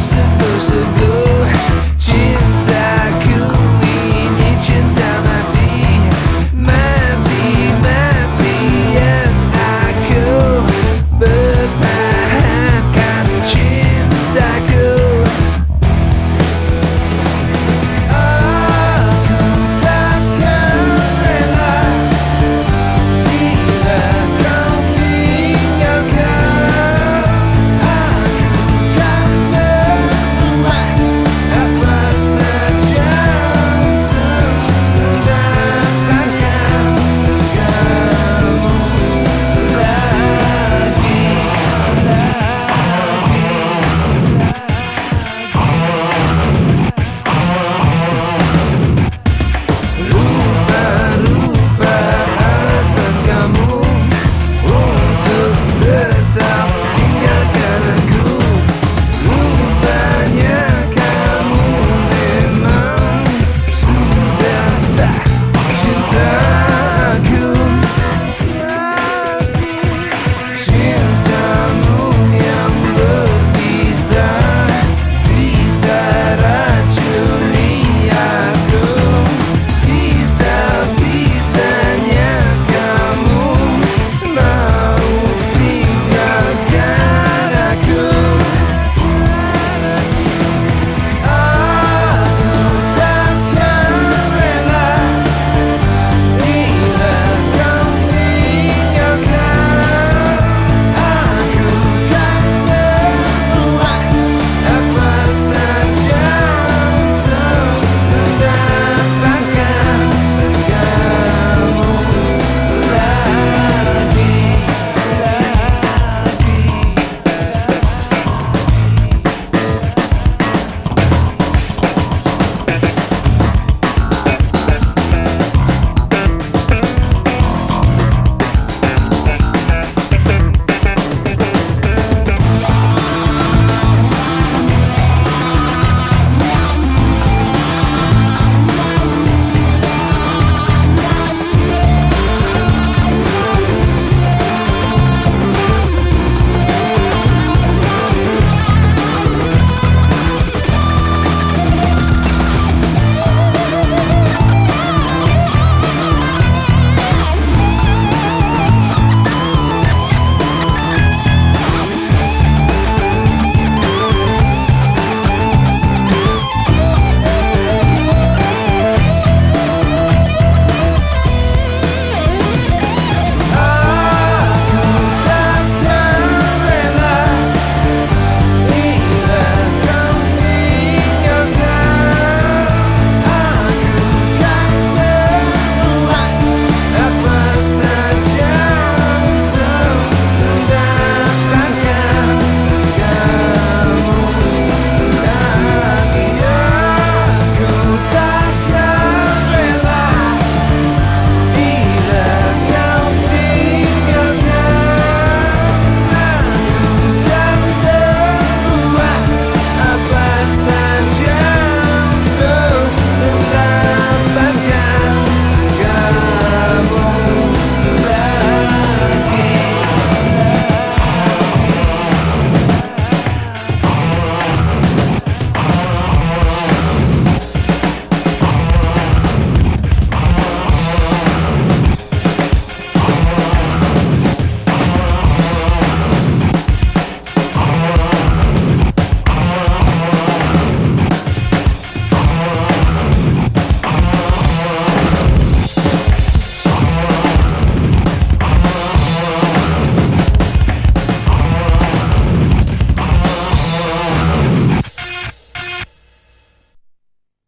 There's a good